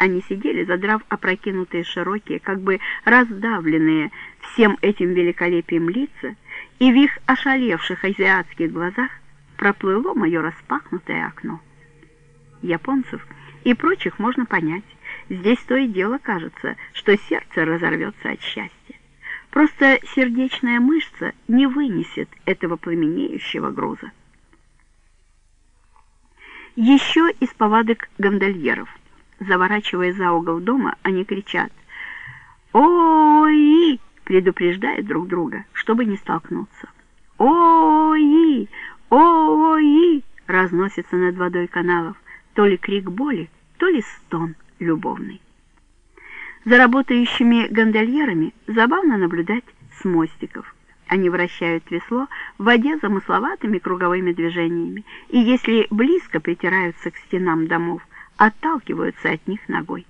Они сидели, задрав опрокинутые широкие, как бы раздавленные всем этим великолепием лица, и в их ошалевших азиатских глазах проплыло мое распахнутое окно. Японцев и прочих можно понять. Здесь то и дело кажется, что сердце разорвется от счастья. Просто сердечная мышца не вынесет этого пламенеющего груза. Еще из повадок гондольеров. Заворачивая за угол дома, они кричат «Ой!» предупреждают друг друга, чтобы не столкнуться. «Ой! Ой!» разносится над водой каналов, то ли крик боли, то ли стон любовный. За работающими гондольерами забавно наблюдать с мостиков. Они вращают весло в воде замысловатыми круговыми движениями, и если близко притираются к стенам домов, отталкиваются от них ногой.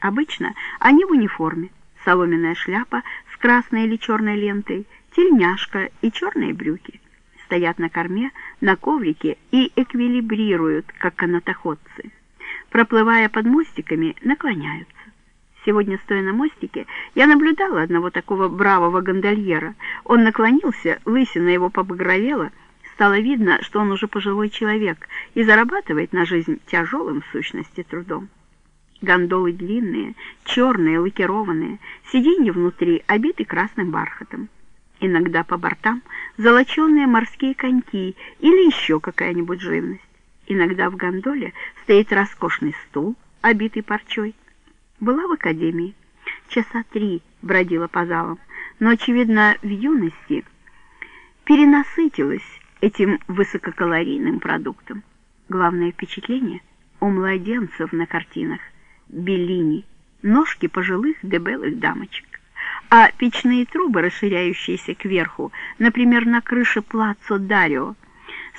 Обычно они в униформе, соломенная шляпа с красной или черной лентой, тельняшка и черные брюки. Стоят на корме, на коврике и эквилибрируют, как канатоходцы. Проплывая под мостиками, наклоняются. Сегодня, стоя на мостике, я наблюдала одного такого бравого гондольера. Он наклонился, лысина его побагровела, стало видно, что он уже пожилой человек и зарабатывает на жизнь тяжелым в сущности трудом. Гондолы длинные, черные, лакированные, сиденья внутри обиты красным бархатом. Иногда по бортам золоченые морские коньки или еще какая-нибудь живность. Иногда в гондоле стоит роскошный стул, обитый парчой. Была в академии. Часа три бродила по залам, но, очевидно, в юности перенасытилась этим высококалорийным продуктом. Главное впечатление у младенцев на картинах Беллини, ножки пожилых дебелых дамочек. А печные трубы, расширяющиеся кверху, например, на крыше Плацо Дарио,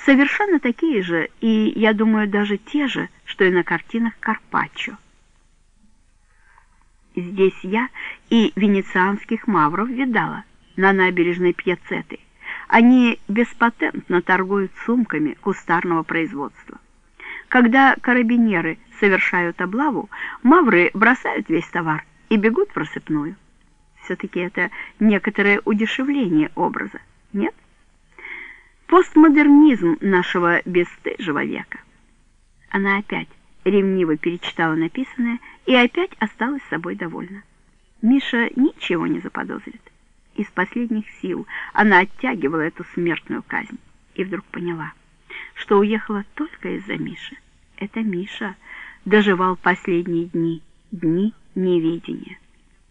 совершенно такие же, и, я думаю, даже те же, что и на картинах Карпаччо. Здесь я и венецианских мавров видала на набережной Пьяцеты. Они беспатентно торгуют сумками кустарного производства. Когда карабинеры совершают облаву, мавры бросают весь товар и бегут в рассыпную. Все-таки это некоторое удешевление образа, нет? Постмодернизм нашего бесстыжего века. Она опять ревниво перечитала написанное и опять осталась собой довольна. Миша ничего не заподозрит. Из последних сил она оттягивала эту смертную казнь и вдруг поняла — что уехала только из-за Миши. Это Миша доживал последние дни, дни неведения.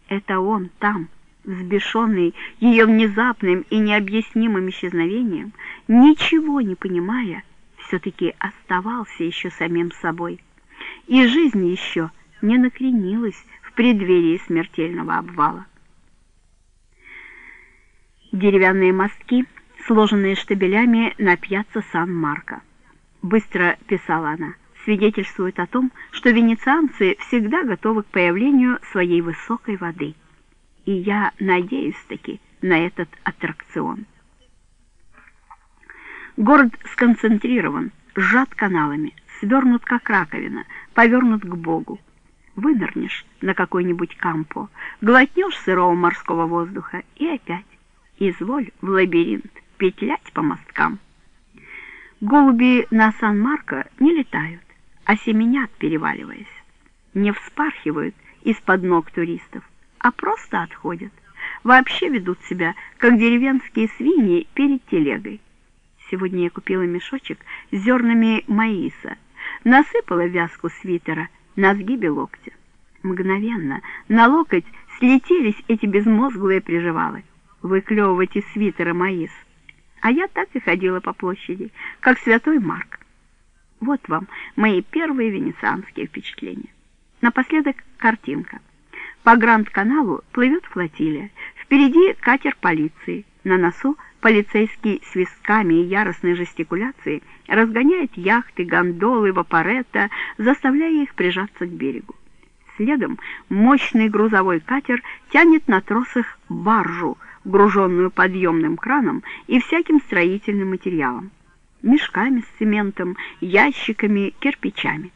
Это он там, взбешенный ее внезапным и необъяснимым исчезновением, ничего не понимая, все-таки оставался еще самим собой. И жизнь еще не накренилась в преддверии смертельного обвала. Деревянные мостки — сложенные штабелями на пьяцца Сан-Марко. Быстро писала она, свидетельствует о том, что венецианцы всегда готовы к появлению своей высокой воды. И я надеюсь-таки на этот аттракцион. Город сконцентрирован, сжат каналами, свернут как раковина, повернут к Богу. Вынырнешь на какой-нибудь кампо, глотнешь сырого морского воздуха и опять изволь в лабиринт петлять по мосткам. Голуби на Сан-Марко не летают, а семенят, переваливаясь. Не вспархивают из-под ног туристов, а просто отходят. Вообще ведут себя, как деревенские свиньи перед телегой. Сегодня я купила мешочек с зернами маиса, насыпала вязку свитера на сгибе локтя. Мгновенно на локоть слетелись эти безмозглые приживалы. Выклевывать из свитера маис — а я так и ходила по площади, как святой Марк. Вот вам мои первые венецианские впечатления. Напоследок картинка. По Гранд-каналу плывет флотилия. Впереди катер полиции. На носу полицейский свистками и яростной жестикуляцией разгоняет яхты, гондолы, вапоретто, заставляя их прижаться к берегу. Следом мощный грузовой катер тянет на тросах баржу, груженную подъемным краном и всяким строительным материалом, мешками с цементом, ящиками, кирпичами.